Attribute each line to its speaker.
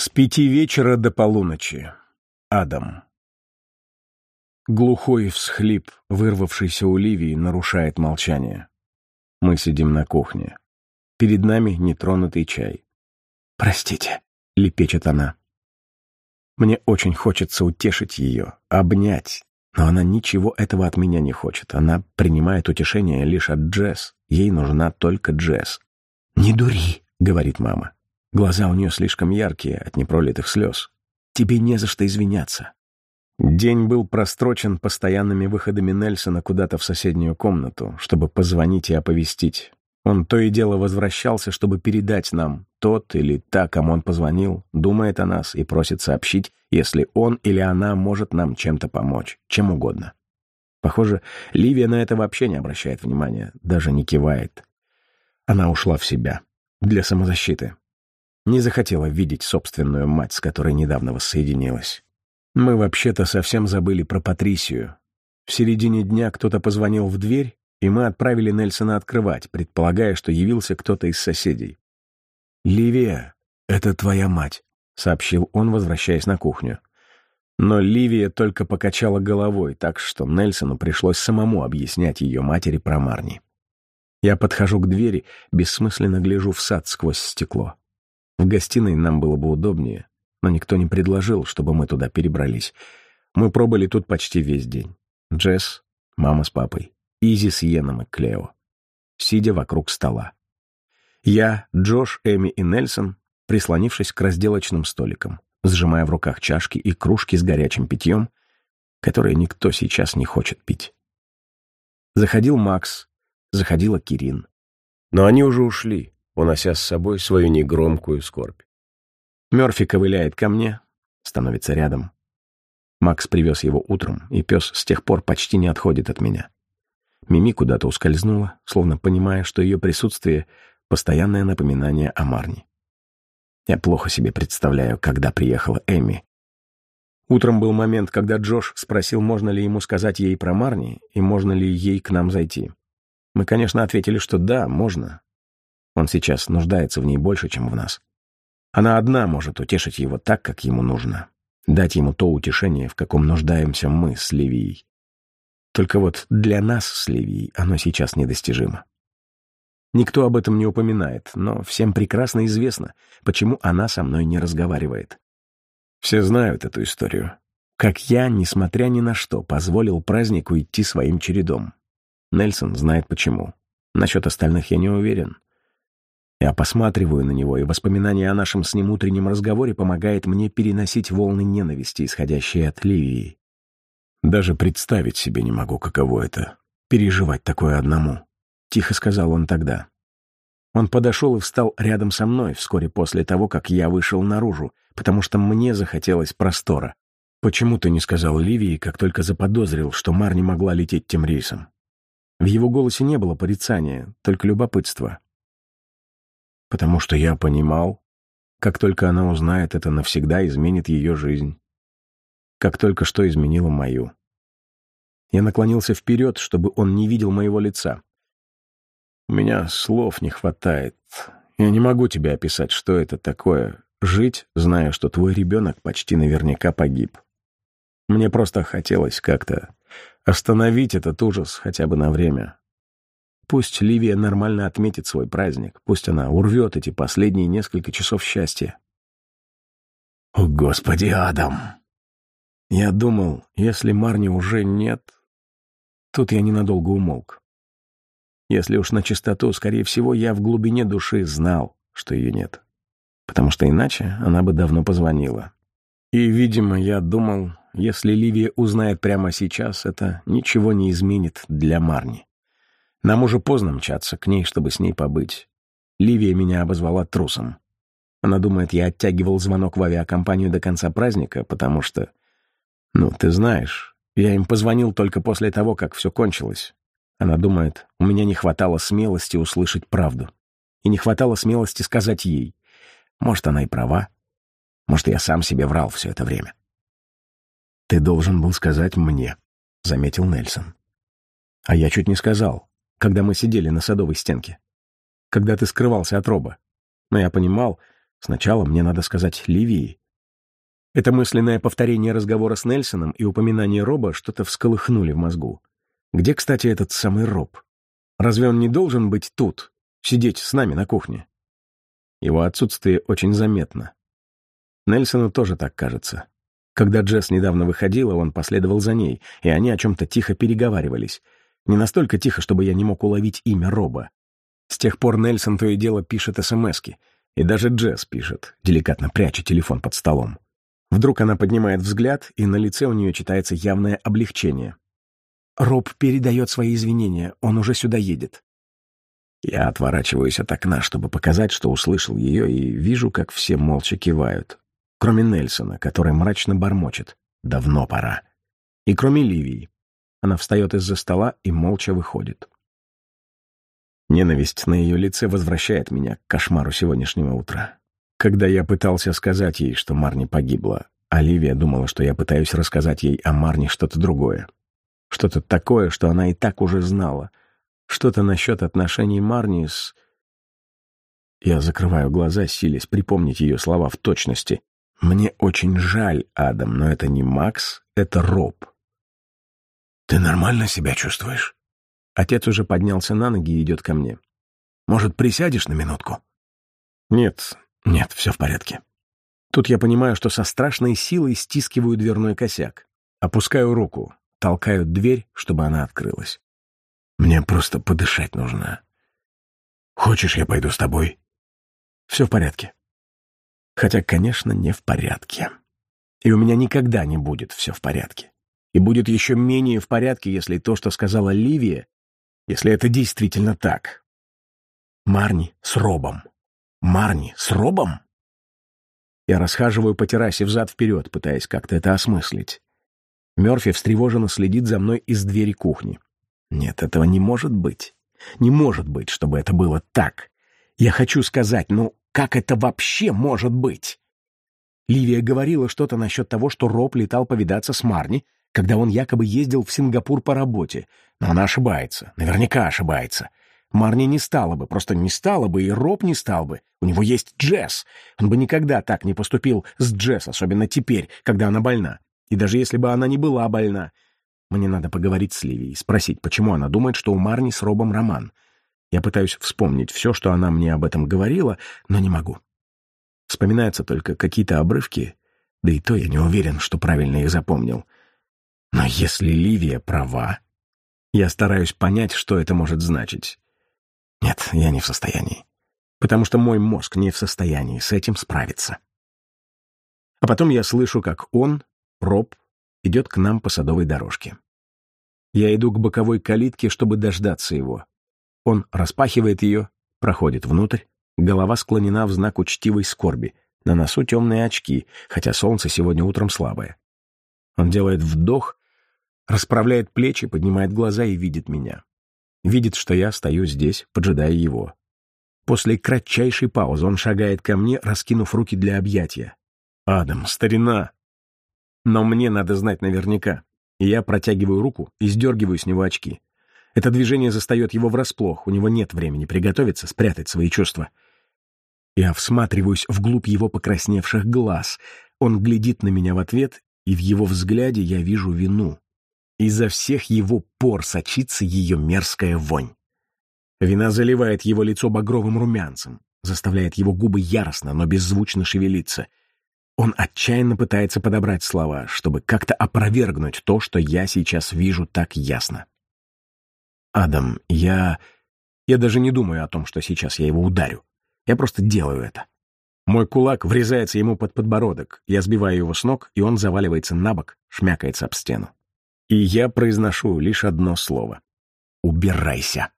Speaker 1: С пяти вечера до полуночи. Адам. Глухой всхлип, вырвавшийся у Ливии, нарушает молчание. Мы сидим на кухне. Перед нами нетронутый чай. «Простите», — лепечет она. Мне очень хочется утешить ее, обнять, но она ничего этого от меня не хочет. Она принимает утешение лишь от Джесс. Ей нужна только Джесс. «Не дури», — говорит мама. Глаза у нее слишком яркие от непролитых слез. Тебе не за что извиняться. День был прострочен постоянными выходами Нельсона куда-то в соседнюю комнату, чтобы позвонить и оповестить. Он то и дело возвращался, чтобы передать нам, тот или та, кому он позвонил, думает о нас и просит сообщить, если он или она может нам чем-то помочь, чем угодно. Похоже, Ливия на это вообще не обращает внимания, даже не кивает. Она ушла в себя. Для самозащиты. Не захотела видеть собственную мать, с которой недавно воссоединилась. Мы вообще-то совсем забыли про Патрисию. В середине дня кто-то позвонил в дверь, и мы отправили Нельсона открывать, предполагая, что явился кто-то из соседей. «Ливия, это твоя мать», — сообщил он, возвращаясь на кухню. Но Ливия только покачала головой, так что Нельсону пришлось самому объяснять ее матери про Марни. Я подхожу к двери, бессмысленно гляжу в сад сквозь стекло. В гостиной нам было бы удобнее, но никто не предложил, чтобы мы туда перебрались. Мы пробыли тут почти весь день. Джесс, мама с папой, Изи с Йеном и Клео, сидя вокруг стола. Я, Джош, Эми и Нельсон, прислонившись к разделочным столикам, сжимая в руках чашки и кружки с горячим питьем, которые никто сейчас не хочет пить. Заходил Макс, заходила Кирин. Но они уже ушли, унося с собой свою негромкую скорбь. Мёрфи ковыляет ко мне, становится рядом. Макс привез его утром, и пес с тех пор почти не отходит от меня. Мими куда-то ускользнула, словно понимая, что ее присутствие — постоянное напоминание о Марне. Я плохо себе представляю, когда приехала Эми. Утром был момент, когда Джош спросил, можно ли ему сказать ей про Марни и можно ли ей к нам зайти. Мы, конечно, ответили, что да, можно, он сейчас нуждается в ней больше, чем в нас. Она одна может утешить его так, как ему нужно. Дать ему то утешение, в каком нуждаемся мы с Ливией. Только вот для нас с Ливией оно сейчас недостижимо. Никто об этом не упоминает, но всем прекрасно известно, почему она со мной не разговаривает. Все знают эту историю. Как я, несмотря ни на что, позволил празднику идти своим чередом. Нельсон знает почему. Насчет остальных я не уверен. Я посматриваю на него, и воспоминание о нашем с ним утреннем разговоре помогает мне переносить волны ненависти, исходящие от Ливии. Даже представить себе не могу, каково это — переживать такое одному. Тихо сказал он тогда. Он подошел и встал рядом со мной вскоре после того, как я вышел наружу, потому что мне захотелось простора. Почему ты не сказал Ливии, как только заподозрил, что Мар не могла лететь тем рейсом? В его голосе не было порицания, только любопытство потому что я понимал, как только она узнает, это навсегда изменит ее жизнь. Как только что изменило мою. Я наклонился вперед, чтобы он не видел моего лица. У меня слов не хватает. Я не могу тебе описать, что это такое — жить, зная, что твой ребенок почти наверняка погиб. Мне просто хотелось как-то остановить этот ужас хотя бы на время. Пусть Ливия нормально отметит свой праздник, пусть она урвет эти последние несколько часов счастья. О, Господи, Адам! Я думал, если Марни уже нет... Тут я ненадолго умолк. Если уж на чистоту, скорее всего, я в глубине души знал, что ее нет. Потому что иначе она бы давно позвонила. И, видимо, я думал, если Ливия узнает прямо сейчас, это ничего не изменит для Марни. Нам уже поздно мчаться к ней, чтобы с ней побыть. Ливия меня обозвала трусом. Она думает, я оттягивал звонок в авиакомпанию до конца праздника, потому что... Ну, ты знаешь, я им позвонил только после того, как все кончилось. Она думает, у меня не хватало смелости услышать правду. И не хватало смелости сказать ей. Может, она и права. Может, я сам себе врал все это время. «Ты должен был сказать мне», — заметил Нельсон. А я чуть не сказал когда мы сидели на садовой стенке. Когда ты скрывался от Роба. Но я понимал, Сначала мне надо сказать Ливии. Это мысленное повторение разговора с Нельсоном и упоминание Роба что-то всколыхнули в мозгу. Где, кстати, этот самый Роб? Разве он не должен быть тут, сидеть с нами на кухне? Его отсутствие очень заметно. Нельсону тоже так кажется. Когда Джесс недавно выходила, он последовал за ней, и они о чем-то тихо переговаривались. Не настолько тихо, чтобы я не мог уловить имя Роба. С тех пор Нельсон то и дело пишет СМСки, и даже Джесс пишет, деликатно пряча телефон под столом. Вдруг она поднимает взгляд, и на лице у нее читается явное облегчение. «Роб передает свои извинения, он уже сюда едет». Я отворачиваюсь от окна, чтобы показать, что услышал ее, и вижу, как все молча кивают. Кроме Нельсона, который мрачно бормочет. «Давно пора». И кроме Ливии. Она встает из-за стола и молча выходит. Ненависть на ее лице возвращает меня к кошмару сегодняшнего утра. Когда я пытался сказать ей, что Марни погибла, Оливия думала, что я пытаюсь рассказать ей о Марни что-то другое. Что-то такое, что она и так уже знала. Что-то насчет отношений Марни с... Я закрываю глаза, силясь припомнить ее слова в точности. «Мне очень жаль, Адам, но это не Макс, это Роб».
Speaker 2: «Ты нормально себя чувствуешь?»
Speaker 1: Отец уже поднялся на ноги и идет ко мне.
Speaker 2: «Может, присядешь на минутку?»
Speaker 1: «Нет, нет, все в порядке». Тут я понимаю, что со страшной силой стискиваю дверной косяк. Опускаю руку, толкаю дверь, чтобы она открылась.
Speaker 2: «Мне просто подышать нужно. Хочешь, я пойду с тобой?»
Speaker 1: «Все в порядке». Хотя, конечно, не в порядке. И у меня никогда не будет все в порядке. И будет еще менее в порядке, если то, что сказала Ливия, если это действительно так. Марни с Робом. Марни с Робом? Я расхаживаю по террасе взад-вперед, пытаясь как-то это осмыслить. Мерфи встревоженно следит за мной из двери кухни. Нет, этого не может быть. Не может быть, чтобы это было так. Я хочу сказать, ну, как это вообще может быть? Ливия говорила что-то насчет того, что Роб летал повидаться с Марни, когда он якобы ездил в Сингапур по работе. Но она ошибается, наверняка ошибается. Марни не стала бы, просто не стала бы, и Роб не стал бы. У него есть Джесс. Он бы никогда так не поступил с Джесс, особенно теперь, когда она больна. И даже если бы она не была больна. Мне надо поговорить с Ливией, спросить, почему она думает, что у Марни с Робом роман. Я пытаюсь вспомнить все, что она мне об этом говорила, но не могу. Вспоминаются только какие-то обрывки, да и то я не уверен, что правильно их запомнил. Но если Ливия права, я стараюсь понять, что это может значить. Нет, я не в состоянии. Потому что мой мозг не в состоянии с этим справиться. А потом я слышу, как он, Роб, идет к нам по садовой дорожке. Я иду к боковой калитке, чтобы дождаться его. Он распахивает ее, проходит внутрь, голова склонена в знак учтивой скорби, на носу темные очки, хотя солнце сегодня утром слабое. Он делает вдох, расправляет плечи, поднимает глаза и видит меня. Видит, что я стою здесь, поджидая его. После кратчайшей паузы он шагает ко мне, раскинув руки для объятия. «Адам, старина!» Но мне надо знать наверняка. Я протягиваю руку и сдергиваю с него очки. Это движение застает его врасплох, у него нет времени приготовиться, спрятать свои чувства. Я всматриваюсь вглубь его покрасневших глаз. Он глядит на меня в ответ, и в его взгляде я вижу вину. Изо всех его пор сочится ее мерзкая вонь. Вина заливает его лицо багровым румянцем, заставляет его губы яростно, но беззвучно шевелиться. Он отчаянно пытается подобрать слова, чтобы как-то опровергнуть то, что я сейчас вижу так ясно. «Адам, я... Я даже не думаю о том, что сейчас я его ударю. Я просто делаю это. Мой кулак врезается ему под подбородок, я сбиваю его с ног, и он заваливается на бок, шмякается об стену. И я произношу лишь одно слово. «Убирайся!»